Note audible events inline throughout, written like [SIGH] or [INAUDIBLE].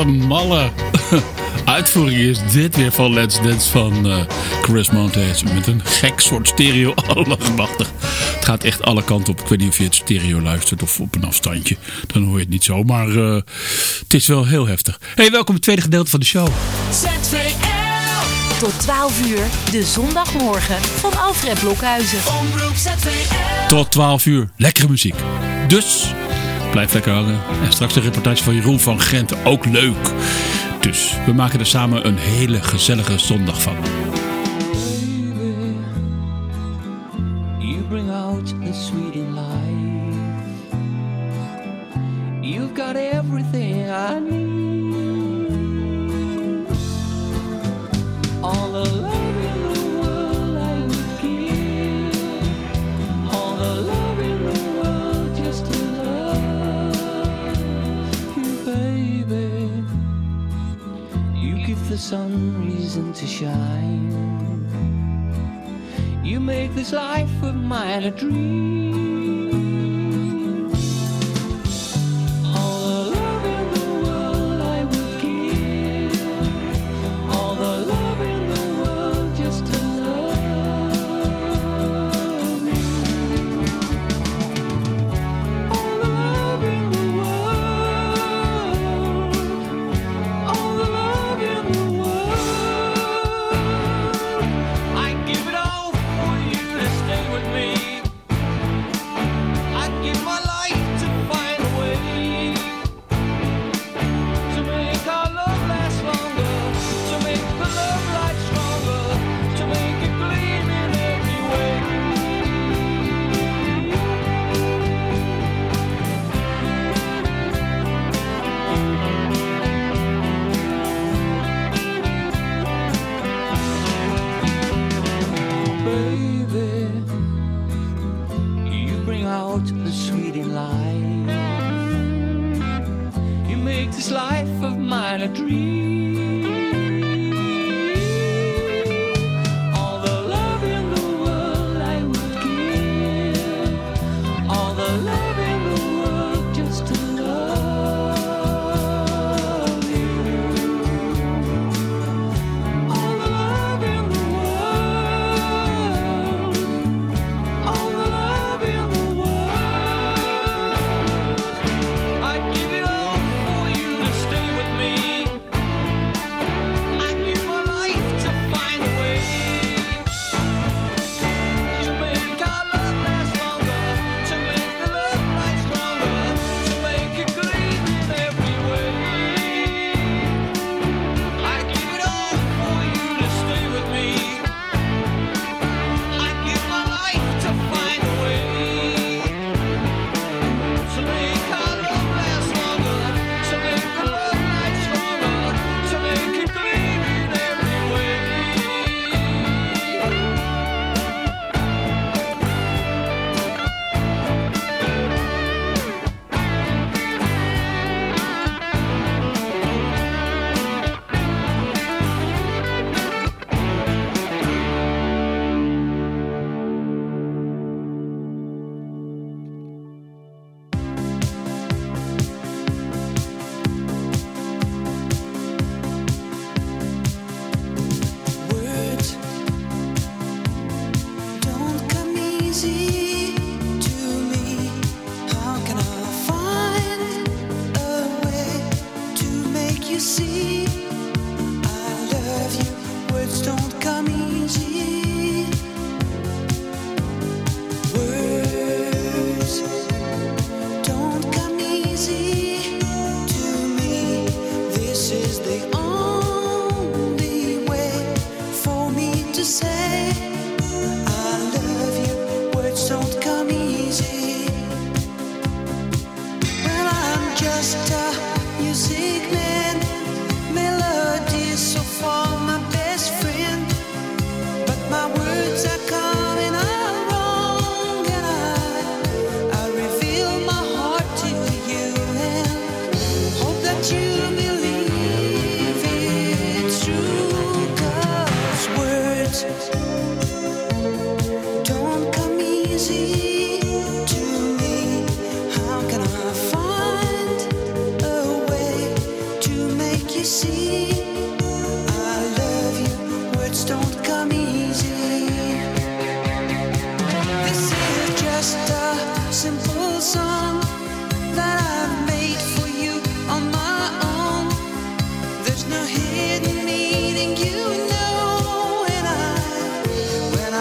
een malle [LAUGHS] uitvoering is dit weer van Let's Dance van eh, Chris Montez Met een gek soort stereo, [LAUGHS] allemachtig. Het gaat echt alle kanten op. Ik weet niet of je het stereo luistert of op een afstandje. Dan hoor je het niet zo, maar eh, het is wel heel heftig. Hey, welkom op het tweede gedeelte van de show. ZVL! Tot 12 uur, de zondagmorgen van Alfred Blokhuizen. Omroep ZVL! Tot 12 uur, lekkere muziek. Dus... Blijf lekker hangen. En straks een reportage van Jeroen van Gent. Ook leuk. Dus we maken er samen een hele gezellige zondag van. some reason to shine. You make this life of mine a dream.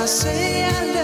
I say I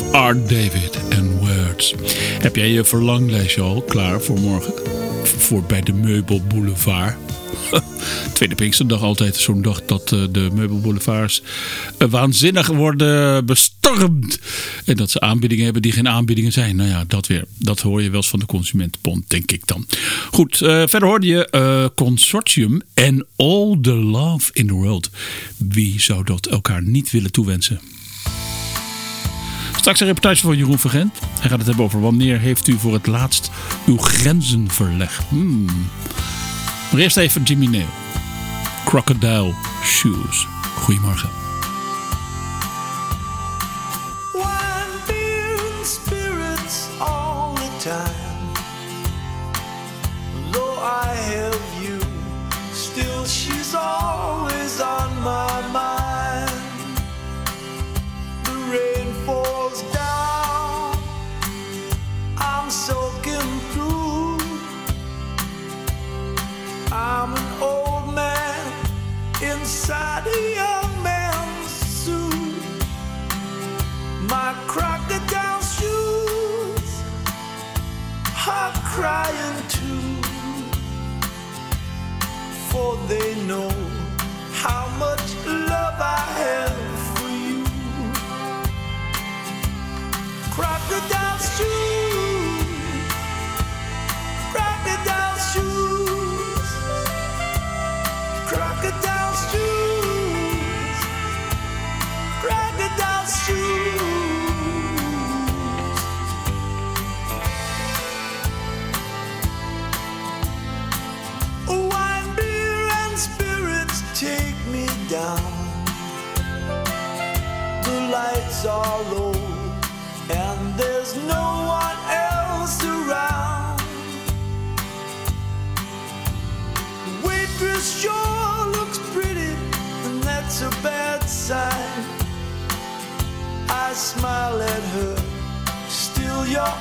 F.R. David en Words. Heb jij je verlanglijstje al klaar voor morgen? Voor bij de Meubel Boulevard. [LAUGHS] Tweede Pinksterdag altijd zo'n dag dat eh, de meubelboulevards eh, waanzinnig worden bestormd. En dat ze aanbiedingen hebben die geen aanbiedingen zijn. Nou ja, dat weer. Dat hoor je wel eens van de Consumentenbond, denk ik dan. Goed, eh, verder hoorde je Consortium en All the Love in the World. Wie zou dat elkaar niet willen toewensen? Straks een reportage van Jeroen Vergent. Hij gaat het hebben over wanneer heeft u voor het laatst uw grenzen verlegd. Hmm. Maar eerst even Jimmy Neal. Crocodile Shoes. Goedemorgen. Still she's always on my mind. Inside a young man's suit my crocodile shoes are crying too, for they know how much love I have for you. Crocodile shoes, and there's no one else around. Waitress sure looks pretty, and that's a bad sign. I smile at her, still you're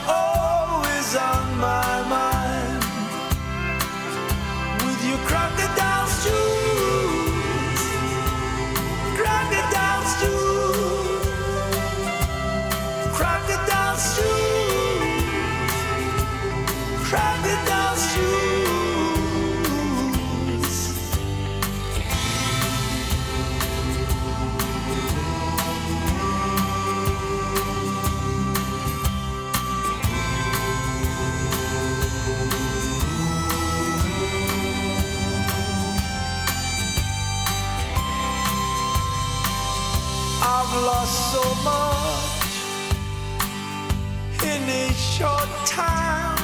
time.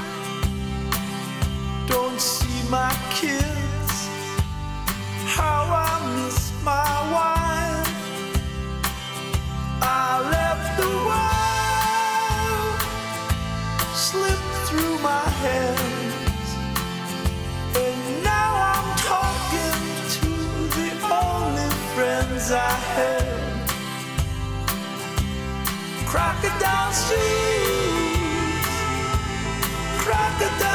Don't see my kids, how I miss my wife. I left the world slip through my hands, and now I'm talking to the only friends I have crocodile shoes, the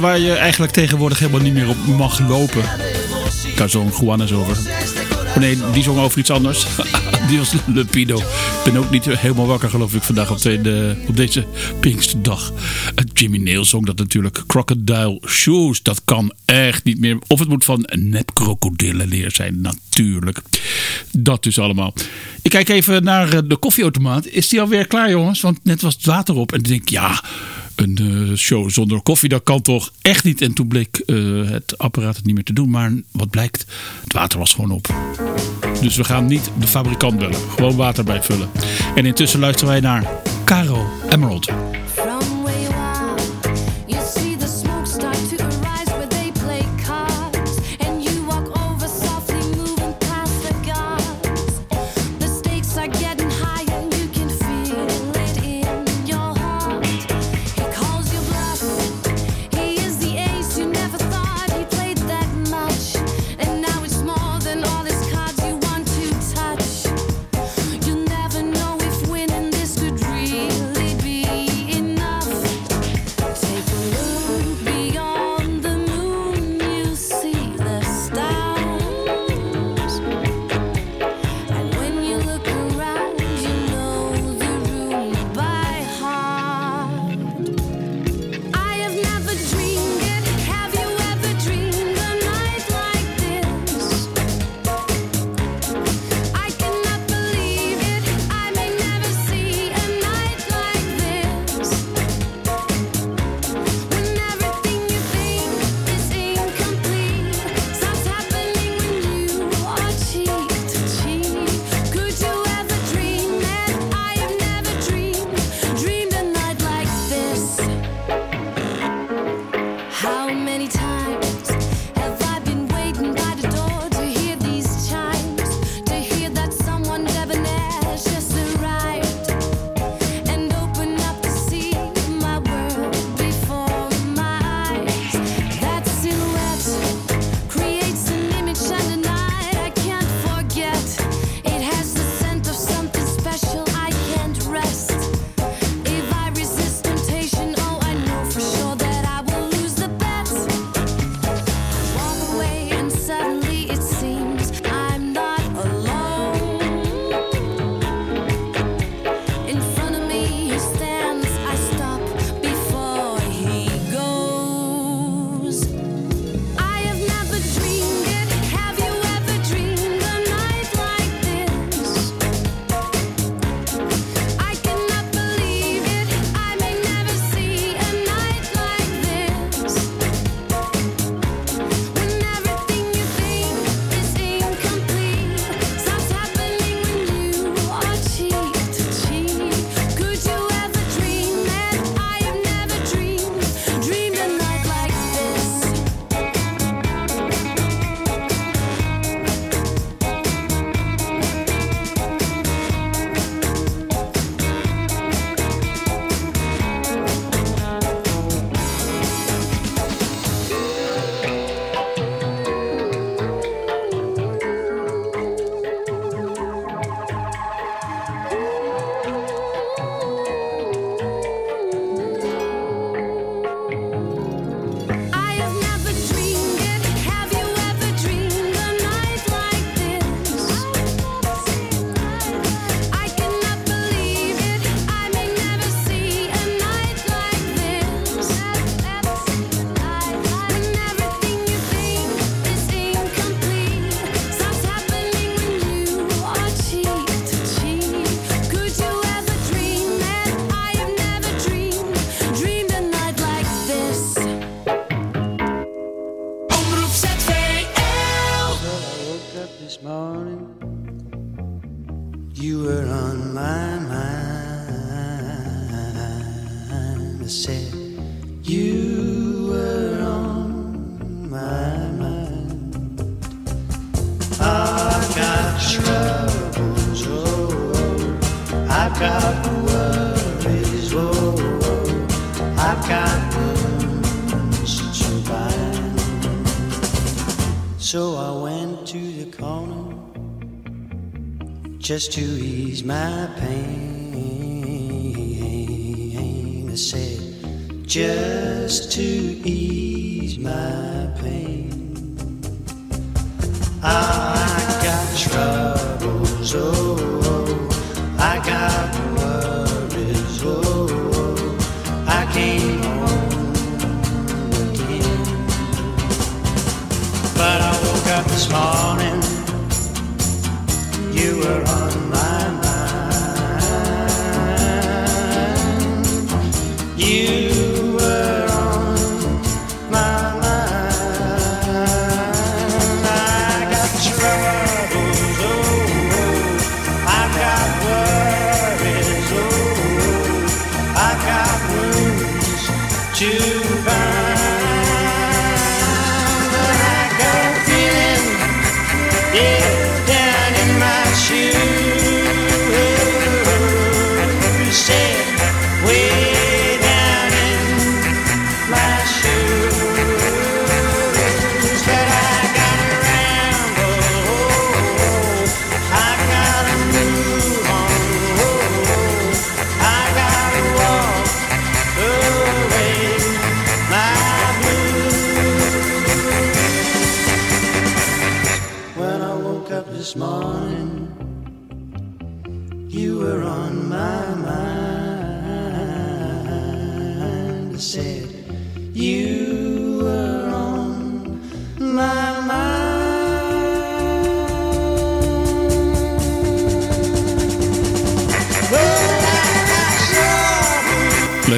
waar je eigenlijk tegenwoordig helemaal niet meer op mag lopen. Daar zong Juanes over. Oh nee, die zong over iets anders. [LAUGHS] die was Lupido. Ik ben ook niet helemaal wakker geloof ik vandaag op, op deze Pinksterdag. Eh, Jimmy Nail zong dat natuurlijk. Crocodile Shoes, dat kan echt niet meer. Of het moet van nep krokodillenleer zijn, natuurlijk. Dat dus allemaal. Ik kijk even naar eh, de koffieautomaat. Is die alweer klaar jongens? Want net was het water op. En ik denk, ja, een eh, show zonder koffie, dat kan toch echt niet. En toen bleek eh, het apparaat het niet meer te doen. Maar wat blijkt, het water was gewoon op. Dus we gaan niet de fabrikant bellen. Gewoon water bijvullen. En intussen luisteren wij naar Caro Emerald. Just to ease my pain. I said, just to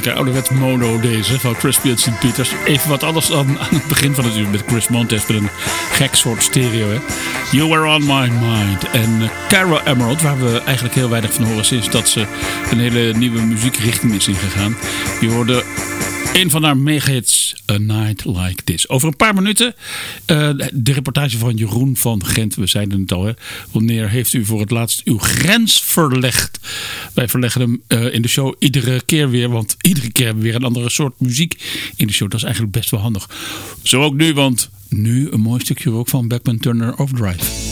Lekker ouderwets mono deze van Crispy en St. Peters. Even wat anders dan aan het begin van het uur met Chris Montes met een gek soort stereo. Hè? You Were On My Mind. En uh, Cara Emerald, waar we eigenlijk heel weinig van horen sinds dat ze een hele nieuwe muziekrichting is ingegaan. Je hoorde een van haar megahits, A Night Like This. Over een paar minuten uh, de reportage van Jeroen van Gent. We zeiden het al, hè. Wanneer heeft u voor het laatst uw grens verlegd? Wij verleggen hem uh, in de show iedere keer weer. Want iedere keer hebben we weer een andere soort muziek in de show. Dat is eigenlijk best wel handig. Zo ook nu, want nu een mooi stukje ook van Backman Turner Overdrive.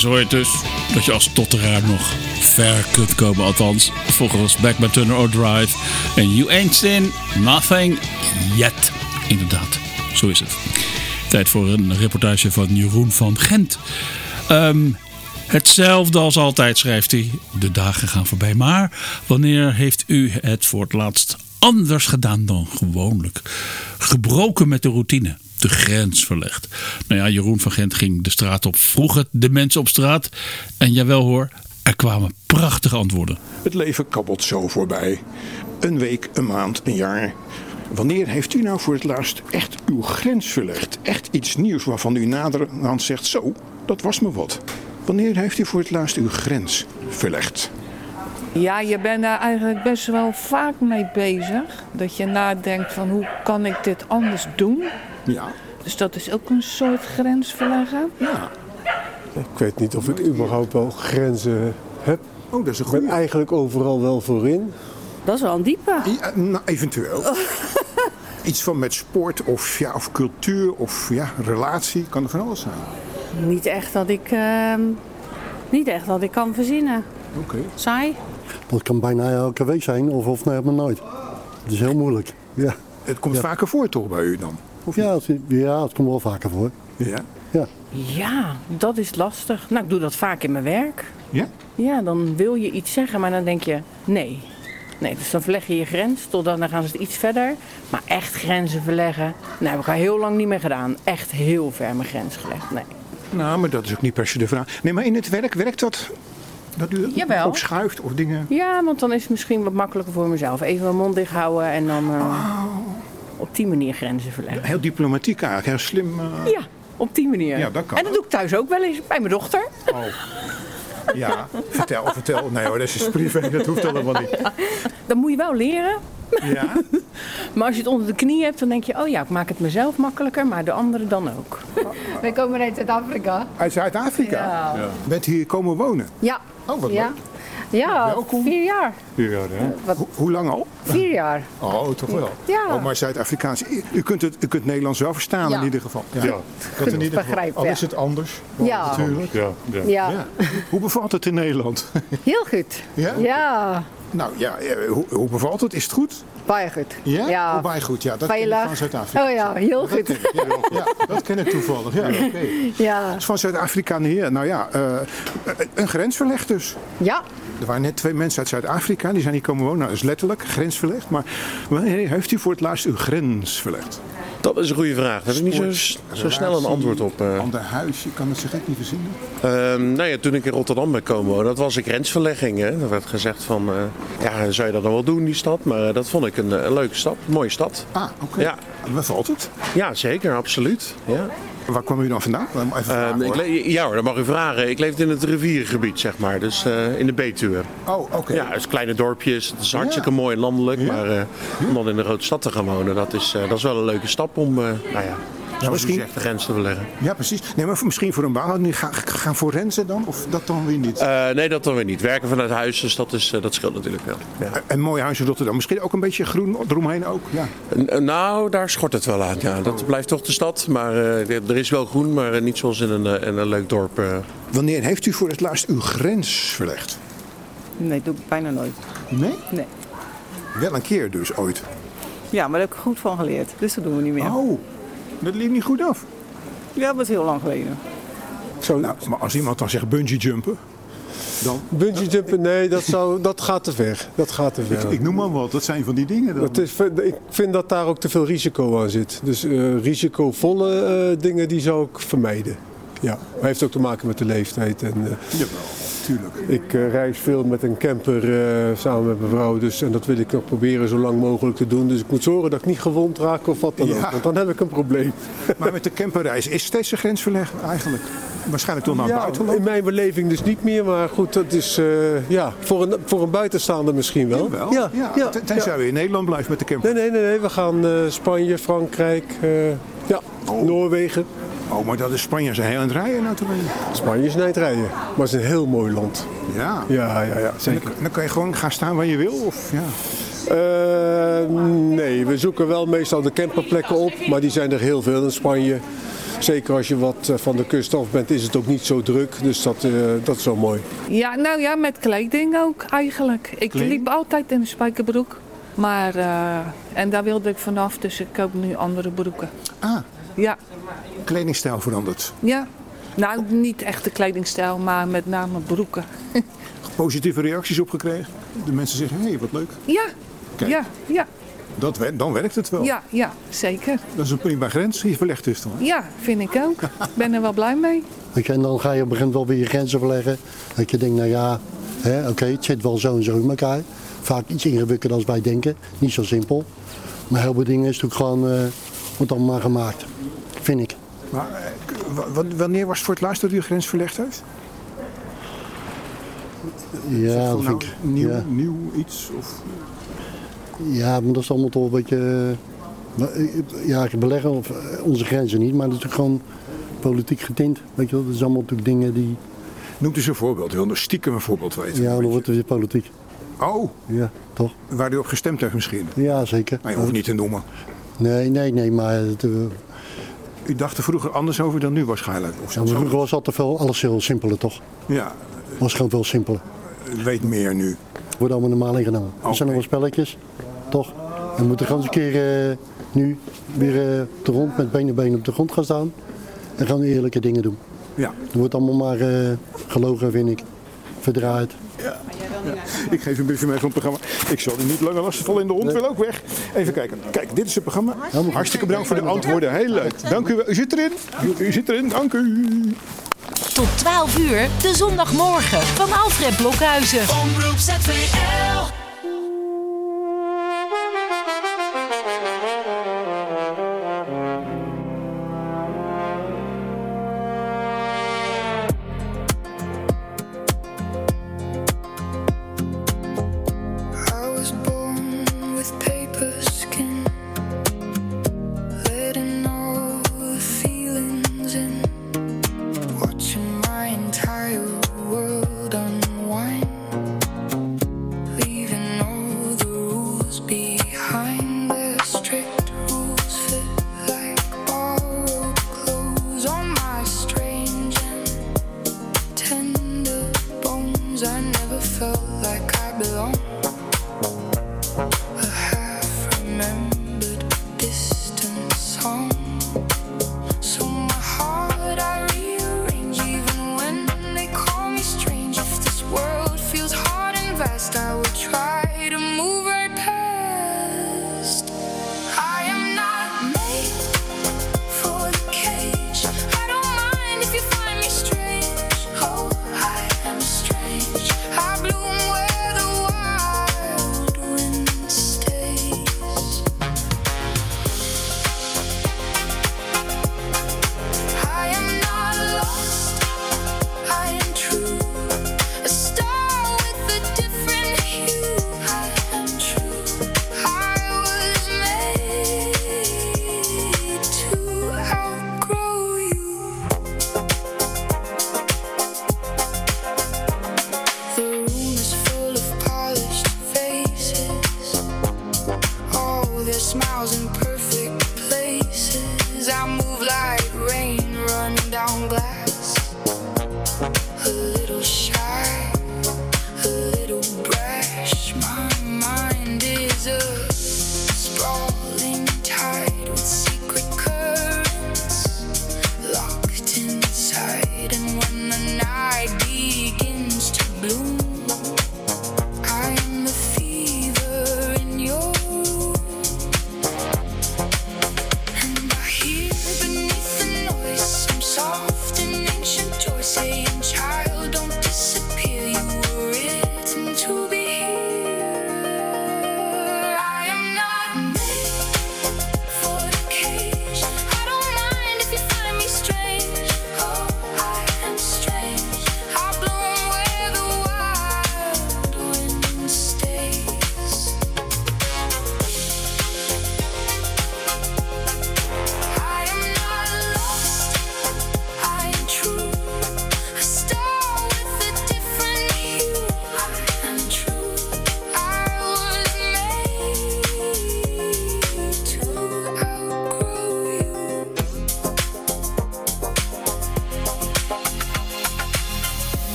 En zo hoor je dus dat je als stotteraar nog ver kunt komen. Althans, volgens Back by Turner O'Drive. En You Ain't Seen Nothing Yet. Inderdaad, zo is het. Tijd voor een reportage van Jeroen van Gent. Ehm, hetzelfde als altijd, schrijft hij. De dagen gaan voorbij. Maar wanneer heeft u het voor het laatst anders gedaan dan gewoonlijk? Gebroken met de routine. De grens verlegd. Nou ja, Jeroen van Gent ging de straat op. Vroeg het de mensen op straat. En jawel hoor, er kwamen prachtige antwoorden. Het leven kabbelt zo voorbij. Een week, een maand, een jaar. Wanneer heeft u nou voor het laatst echt uw grens verlegd? Echt iets nieuws waarvan u naderhand zegt: Zo, dat was me wat. Wanneer heeft u voor het laatst uw grens verlegd? Ja, je bent daar eigenlijk best wel vaak mee bezig. Dat je nadenkt van hoe kan ik dit anders doen? Ja. Dus dat is ook een soort grens verleggen. Ja. Ik weet niet of ik überhaupt wel grenzen heb. Oh, dat is een Ik ben goede. eigenlijk overal wel voorin. Dat is wel een diepe. Ja, nou, eventueel. [LAUGHS] Iets van met sport of, ja, of cultuur of ja, relatie. Kan er van alles zijn. Niet echt dat ik, ehm, niet echt dat ik kan verzinnen. Oké. Saai? Dat kan bijna elke week zijn of, of nee, maar nooit. Het is heel moeilijk. Ja, Het komt Ja. vaker voor toch bij u dan? Of ja, het, ja het komt wel vaker voor. Ja. Ja. Ja, dat is lastig. Nou, ik doe dat vaak in mijn werk. Ja? Ja, dan wil je iets zeggen, maar dan denk je nee. Nee, dus dan verleg je je grens, totdat dan gaan ze het iets verder. Maar echt grenzen verleggen, nou heb ik al heel lang niet meer gedaan. Echt heel ver mijn grens gelegd, nee. Nou, maar dat is ook niet per se de vraag. Nee, maar in het werk werkt dat? Dat u Jawel. ook schuift of dingen? Ja, want dan is het misschien wat makkelijker voor mezelf. Even mijn mond dicht houden en dan eh, op die manier grenzen verleggen. Heel diplomatiek eigenlijk, heel slim. eh, Ja, op die manier. Ja, dat kan en dat doe ik thuis ook wel eens bij mijn dochter. Oh. Ja, vertel, vertel. Nee hoor, dat is privé, [LAUGHS] dat hoeft allemaal niet. Dat moet je wel leren. Ja? [LAUGHS] Maar als je het onder de knie hebt, dan denk je, oh ja, ik maak het mezelf makkelijker, maar de anderen dan ook. Wij komen uit Zuid-Afrika. Uit Zuid-Afrika? Ja. Bent hier komen wonen? Ja. Oh, wat ja. leuk. Ja, Welkom. vier jaar. Ja, Ho- hoe lang al? Vier jaar. [LAUGHS] Oh, toch wel. Ja. Oh, maar Zuid-Afrikaans. U kunt het u kunt Nederlands wel verstaan Ja. in ieder geval. Ja, dat in ieder geval. Al ja. is het anders. Ja. Natuurlijk. Ja, ja. Ja. Ja. Hoe bevalt het in Nederland? [LAUGHS] Heel goed. Ja? Ja, Nou ja, eh, hoe, hoe bevalt het? Is het goed? baie goed. Ja? Ja. Hoe bij goed? Ja, dat ken ik Veilig. van Zuid-Afrika. Oh ja, heel Dat goed. ken ik, ja, ja, dat ken ik toevallig. Ja, oké. Ja. Dus van Zuid-Afrika naar hier. Nou ja, eh, een grens verlegd dus. Ja. Er waren net twee mensen uit Zuid-Afrika, die zijn hier komen wonen. Nou, dat is letterlijk grens verlegd. Maar wanneer heeft u voor het laatst uw grens verlegd? Dat is een goede vraag. Daar heb ik niet zo, zo snel een antwoord op. eh. Ander huis, je kan het zich echt niet verzinnen. Ehm, nou ja, toen ik in Rotterdam ben komen wonen, dat was een grensverlegging. Hè. Er werd gezegd van, eh, ja, zou je dat dan wel doen, die stad? Maar eh, dat vond ik een, een leuke stad, een mooie stad. Ah, oké. Ja. Bevalt het? Ja, zeker, absoluut. Ja. Waar kwam u dan vandaan? Vragen, ik le- ja hoor, dat mag u vragen. Ik leefde in het riviergebied, zeg maar. Dus eh, in de Betuwe. Oh, oké. Ja, het is kleine dorpjes. Het is hartstikke mooi en landelijk. Maar eh, om dan in een grote stad te gaan wonen, dat is, eh, dat is wel een leuke stap om, eh, nou ja, zoals misschien- u zegt, de grens te verleggen. Ja, precies. Nee, maar misschien voor een baan. Nu Gaan, gaan forensen dan? Of dat dan weer niet? Eh, nee, dat dan weer niet. Werken vanuit huis, dus dat, is, eh, dat scheelt natuurlijk wel. Ja. Een mooi huis in Rotterdam. Misschien ook een beetje groen eromheen ook. Ja. N- Nou, daar schort het wel aan. Ja, dat blijft toch de stad. Maar eh, er is wel groen, maar eh, niet zoals in een, eh, in een leuk dorp. eh. Wanneer heeft u voor het laatst uw grens verlegd? Nee, dat doe ik bijna nooit. Nee? Nee. Wel een keer dus ooit. Ja, maar daar heb ik goed van geleerd. Dus dat doen we niet meer. Oh, dat liep niet goed af. Ja, dat is heel lang geleden. Zo, Nou, maar als iemand dan zegt bungee jumpen, dan... bungee jumpen, nee, dat, zou, dat gaat te ver. Dat gaat te ver. Ik noem maar wat, dat zijn van die dingen dan. Is, ik vind dat daar ook te veel risico aan zit. Dus eh, risicovolle eh, dingen die zou ik vermijden. Ja, maar heeft ook te maken met de leeftijd. En, eh, Jawel, tuurlijk. ik eh, reis veel met een camper eh, samen met mijn vrouw. Dus, en dat wil ik nog proberen zo lang mogelijk te doen. Dus ik moet zorgen dat ik niet gewond raak of wat dan Ja. ook. Want dan heb ik een probleem. Maar met de camperreis is steeds een grens verlegd eigenlijk. Waarschijnlijk toch naar het Ja, buitenland. in mijn beleving dus niet meer. Maar goed, dat is ja, voor, een, voor een buitenstaander misschien wel. Wel? Ja, ja, ten- Tenzij we in Nederland blijven met de camper. Nee, nee, nee, nee. We gaan Spanje, Frankrijk, ja, Noorwegen. Oh, maar dat is Spanje zijn heel aan het rijden natuurlijk. Spanje is niet rijden, maar het is een heel mooi land. Ja. Ja, ja, ja, En zeker. dan, dan kan je gewoon gaan staan waar je wil? Of, ja. Eh, nee, we zoeken wel meestal de camperplekken op, maar die zijn er heel veel in Spanje. Zeker als je wat eh, van de kust af bent, is het ook niet zo druk. Dus dat, eh, dat is wel mooi. Ja, nou ja, met kleding ook eigenlijk. Ik liep altijd in een spijkerbroek. Maar, eh, en daar wilde ik vanaf, dus ik koop nu andere broeken. Ah, Ja, kledingstijl veranderd. ja. Nou, niet echt de kledingstijl, maar met name broeken. [LAUGHS] Positieve reacties op gekregen. De mensen zeggen, hé, hey, wat leuk. Ja, Kijk. ja, ja, Dat, dan werkt het wel. ja, ja, zeker. Dat is een prima grens die je verlegd is dan. Ja, vind ik ook. Ik ben er wel blij mee. Weet je, en dan ga je op een gegeven moment wel weer je grenzen verleggen. Dat je denkt, nou ja, hè, oké, het zit wel zo en zo in elkaar. Vaak iets ingewikkelder dan wij denken. Niet zo simpel. Maar heel veel dingen is natuurlijk gewoon, wordt allemaal maar gemaakt. Vind ik. Maar eh, wanneer was het voor het laatst dat u de grens verlegd heeft? Ja, dat nou ik. nieuw, Ja. nieuw iets? Of... ja, maar dat is allemaal toch een beetje. eh, eh, Ja, beleggen of, onze grenzen niet, maar dat is natuurlijk gewoon politiek getint. Weet je wel, dat is allemaal natuurlijk dingen die. Noemt eens een voorbeeld. U wil nog stiekem een voorbeeld weten. Ja, dan wordt het weer politiek. Oh, Ja, toch? waar u op gestemd heeft misschien. Ja, zeker. Maar je hoeft niet te noemen. Nee, nee, nee, maar het, U dacht er vroeger anders over dan nu waarschijnlijk. Of ja, vroeger was altijd veel, alles heel simpeler, toch? Ja, Was gewoon veel simpeler. u weet meer nu. Wordt allemaal normaal ingenomen. Er zijn nog wel spelletjes, toch? We moeten gewoon eens een keer eh, nu weer eh, op de grond met benen benen op de grond gaan staan. En gaan eerlijke dingen doen. Ja. Er wordt allemaal maar eh, gelogen, vind ik. Verdraaid. Ik geef een briefje mee van het programma. Ik zal u niet langer lastigvallen in de hond wil ook weg. Even kijken. Kijk, dit is het programma. Hartstikke bedankt voor de antwoorden. Heel leuk. Dank u wel. U zit erin. U, u zit erin. Dank u. Tot 12 uur, de zondagmorgen van Alfred Blokhuizen.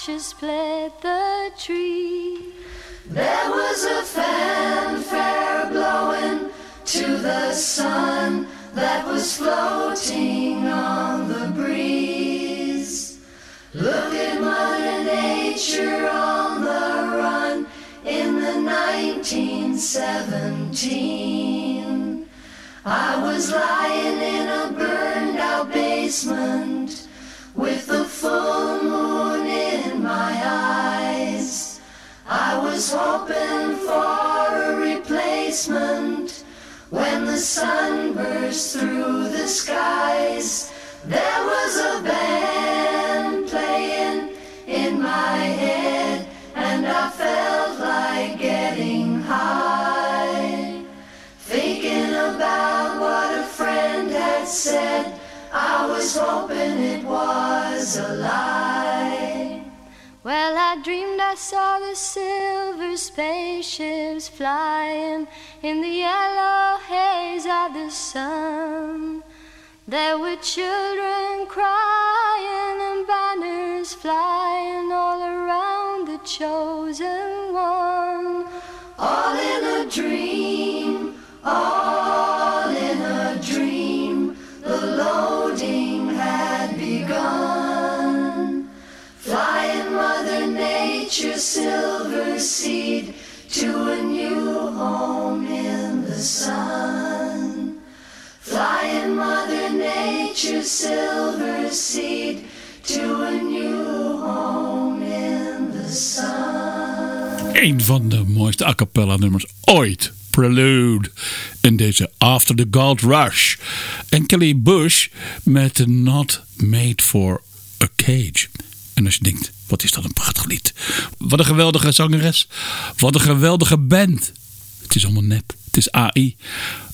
Archers split the tree. There was a fanfare blowing to the sun that was floating on the breeze. Look at Mother Nature on the run in the 1917. I was lying in a burned out basement with the full moon I was hoping for a replacement when the sun burst through the skies. There was a band playing in my head, and I felt like getting high. Thinking about what a friend had said, I was hoping it was a lie. Well, I dreamed I saw the silver spaceships flying in the yellow haze of the sun. There were children crying and banners flying all around the chosen one. All in a dream, all To a home in the sun. Nature's silver to a new home in the sun. Een van de mooiste a cappella nummers ooit. Prelude. In deze After the Gold Rush. En Kelly Bush met Not Made for a Cage. En als je denkt, wat is dat een prachtig lied. Wat een geweldige zangeres. Wat een geweldige band. Het is allemaal nep. Het is AI.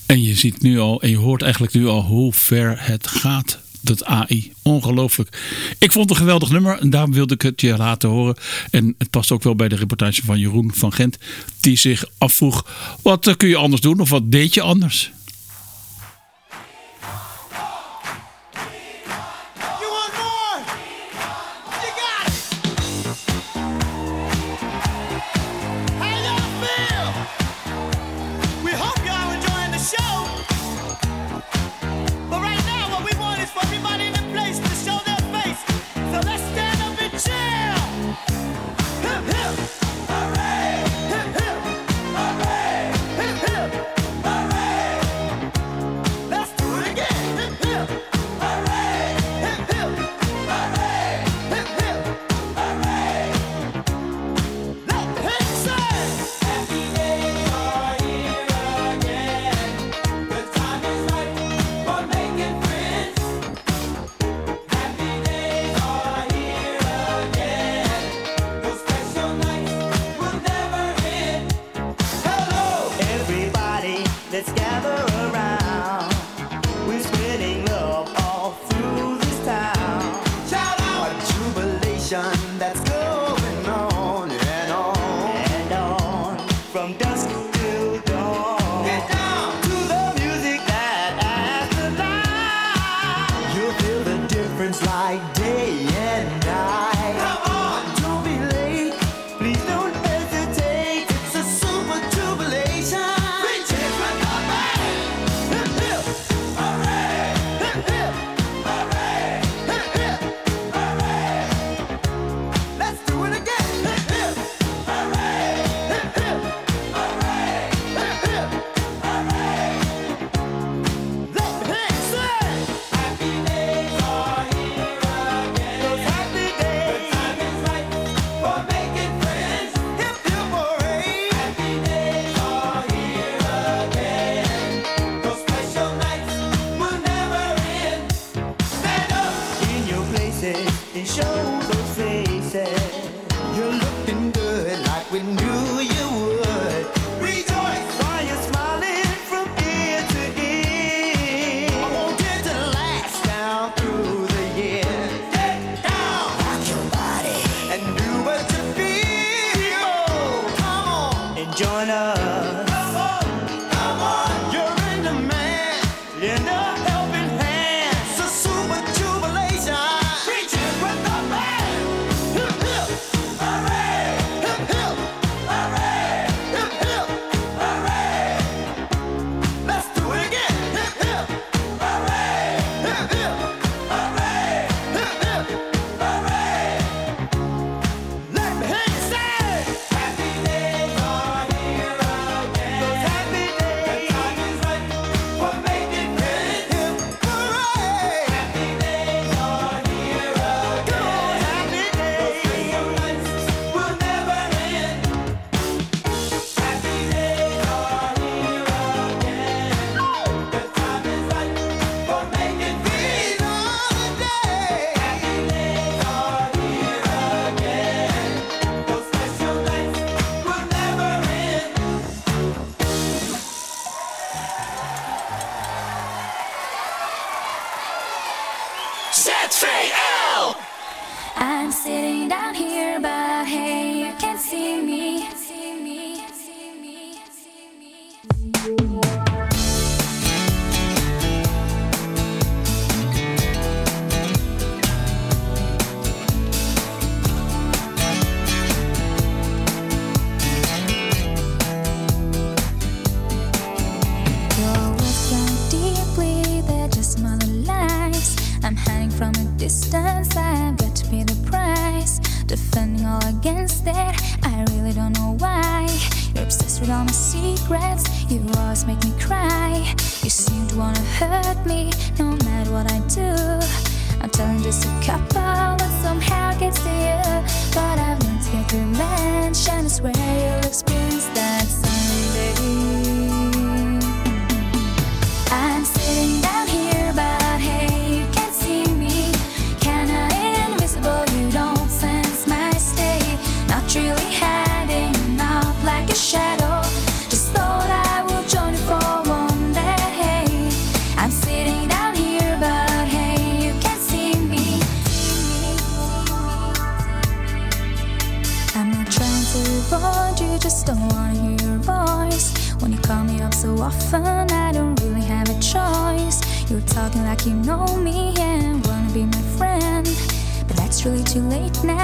En je ziet nu al, en je hoort eigenlijk nu al hoe ver het gaat. Dat AI. Ongelooflijk. Ik vond het een geweldig nummer. En daarom wilde ik het je laten horen. En het past ook wel bij de reportage van Jeroen van Gent. Die zich afvroeg. Wat kun je anders doen? Of wat deed je anders?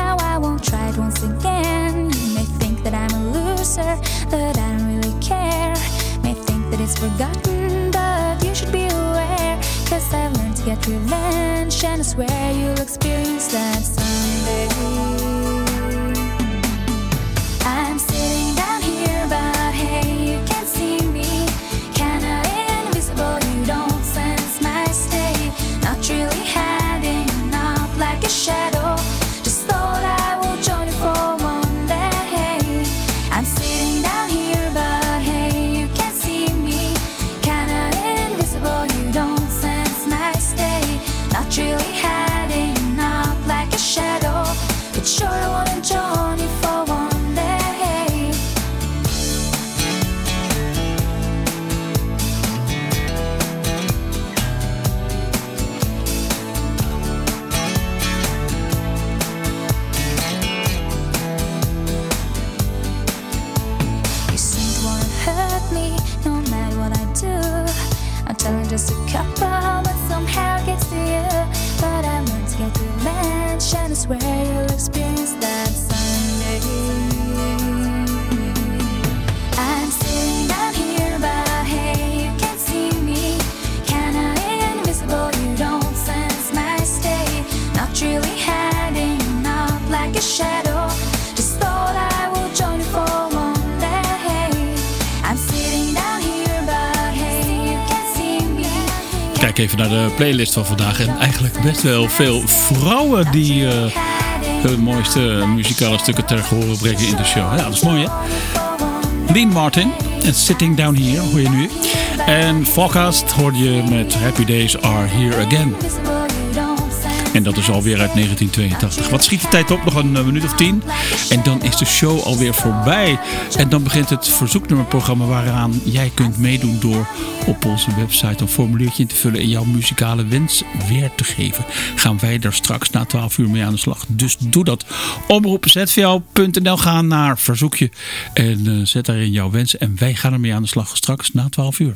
now I won't try it once again. You may think that I'm a loser, that I don't really care. May think that it's forgotten, but you should be aware. Cause I've learned to get revenge, and I swear you'll experience that someday. de playlist van vandaag. En eigenlijk best wel veel vrouwen die uh, mooiste muzikale stukken ter horen brengen in de show. Ja, dat is mooi hè. Dean Martin en Sitting Down Here hoor je nu. En Forecast hoor je met Happy Days Are Here Again. En dat is alweer uit 1982. Wat schiet de tijd op? Nog een eh, minuut of tien. En dan is de show alweer voorbij. En dan begint het verzoeknummerprogramma waaraan jij kunt meedoen door op onze website een formuliertje in te vullen en jouw muzikale wens weer te geven. Gaan wij er straks na 12 uur mee aan de slag. Dus doe dat. Omroep.zvl.nl gaan naar verzoekje en eh, zet daarin jouw wens. En wij gaan ermee aan de slag straks na 12 uur.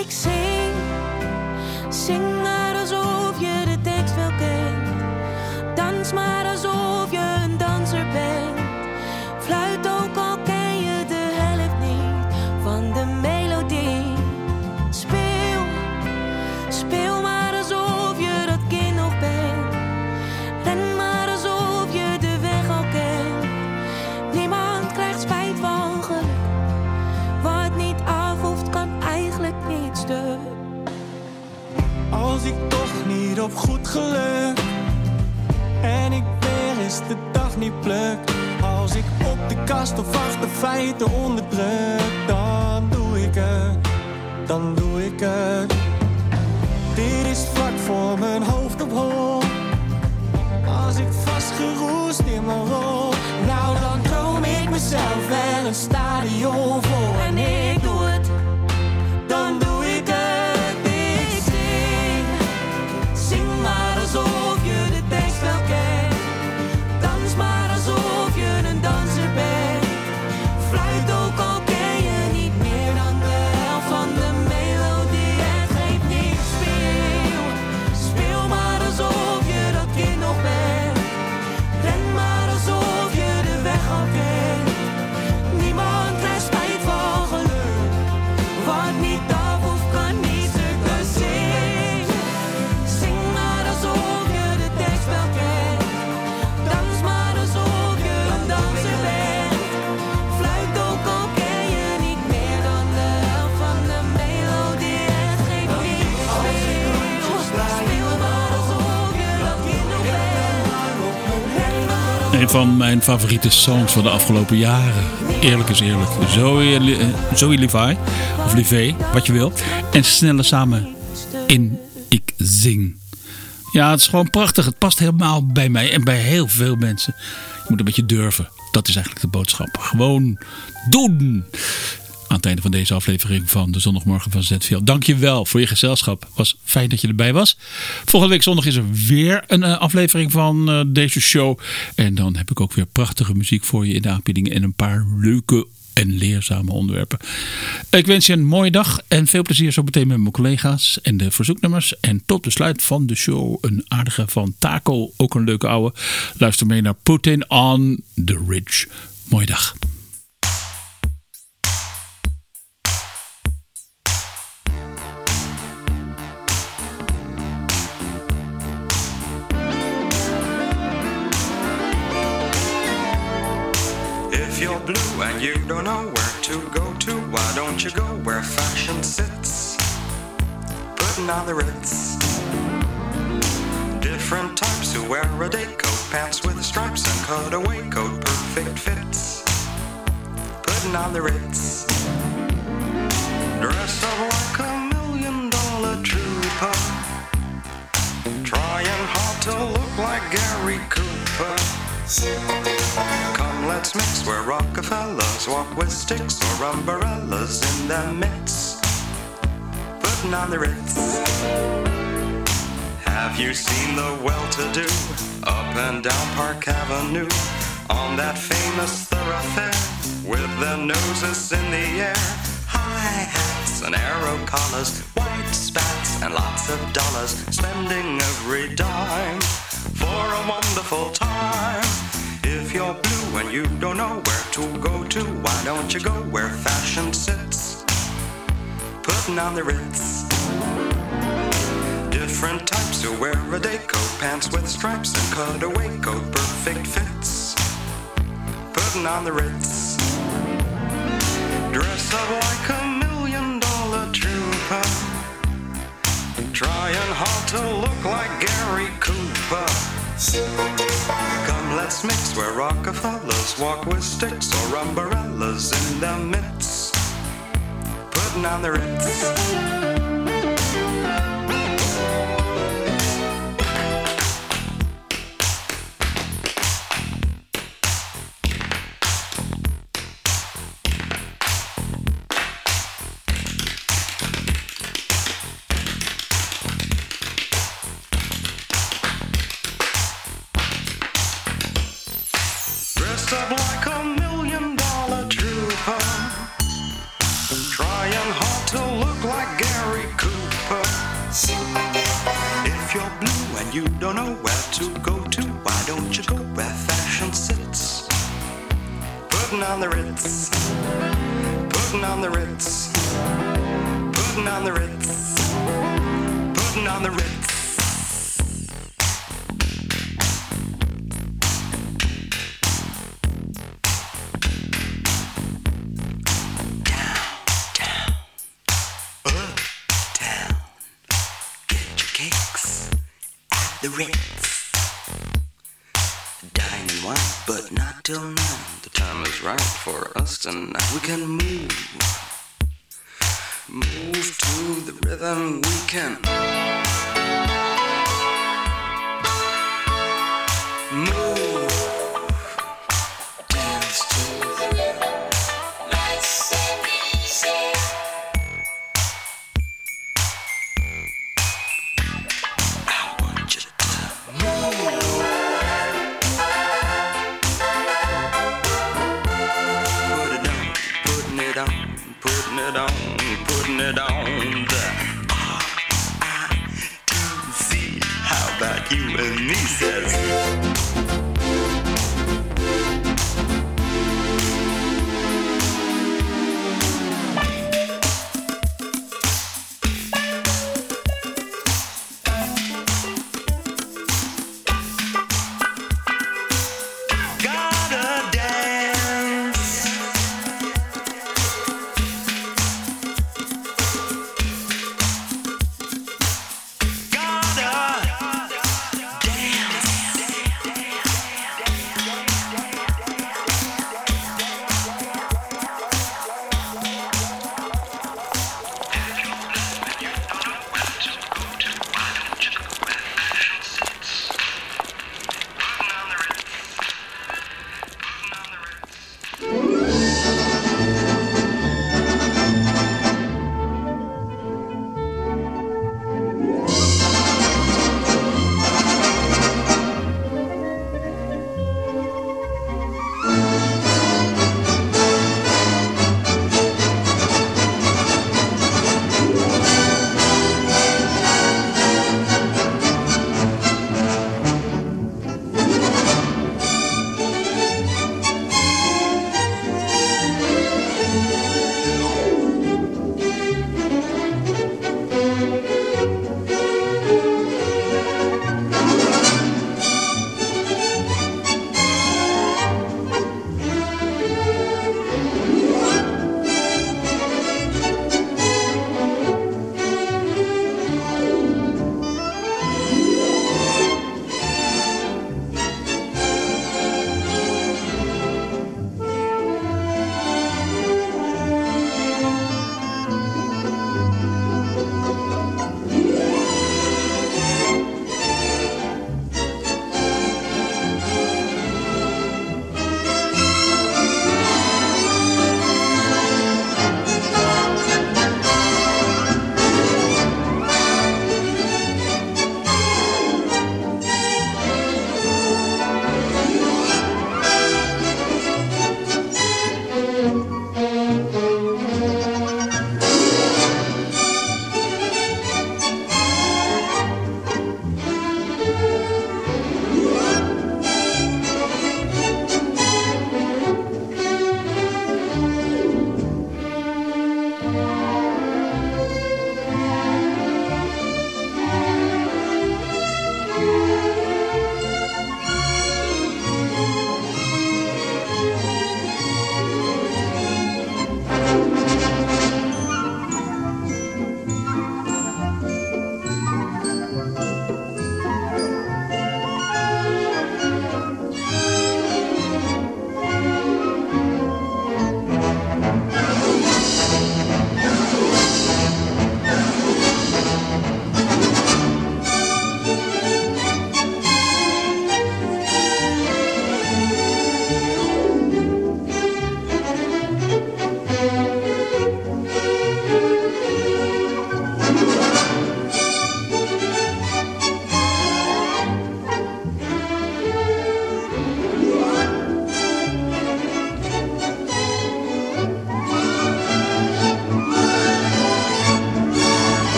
Ik zing, zing maar alsof je de tekst wel kent. Dans maar alsof goed geluk. En ik weer eens de dag niet pluk. Als ik op de kast of achter feiten onderdruk Dan doe ik het, dan doe ik het. Dit is vlak voor mijn hoofd op hol van mijn favoriete songs van de afgelopen jaren. Eerlijk is eerlijk. Zoe, Zoe Levi. Of Levé, wat je wil. En Snelle samen in Ik Zing. Ja, het is gewoon prachtig. Het past helemaal bij mij en bij heel veel mensen. Je moet een beetje durven. Dat is eigenlijk de boodschap. Gewoon doen. Aan het einde van deze aflevering van de zondagmorgen van ZVL. Dankjewel voor je gezelschap. Was fijn dat je erbij was. Volgende week zondag is er weer een eh, aflevering van eh, deze show. En dan heb ik ook weer prachtige muziek voor je in de aanbieding. En een paar leuke en leerzame onderwerpen. Ik wens je een mooie dag en veel plezier zo meteen met mijn collega's en de verzoeknummers. En tot besluit van de show een aardige van Taco, ook een leuke ouwe. Luister mee naar Putin on the Ridge. Mooie dag. You don't know where to go to, why don't you go where fashion sits? Putting on the ritz. Different types who wear a day coat, pants with stripes and cutaway coat, perfect fits. Putting on the ritz. Dressed up like a million dollar trooper. Trying hard to look like Gary Cooper. Let's mix where Rockefellers walk with sticks or umbrellas in their midst. Putting on the Ritz. Have you seen the well-to-do up and down Park Avenue on that famous thoroughfare with their noses in the air? High hats and arrow collars, white spats and lots of dollars, spending every dime for a wonderful time. If you're and you don't know where to go to, why don't you go where fashion sits? Putting on the Ritz. different types who wear a day coat, pants with stripes, and cutaway coat, perfect fits. Putting on the Ritz. Dress up like a million dollar trooper. Trying hard to look like Gary Cooper. Come, let's mix where Rockefellers walk with sticks or umbrellas in their midst. Putting on the Ritz.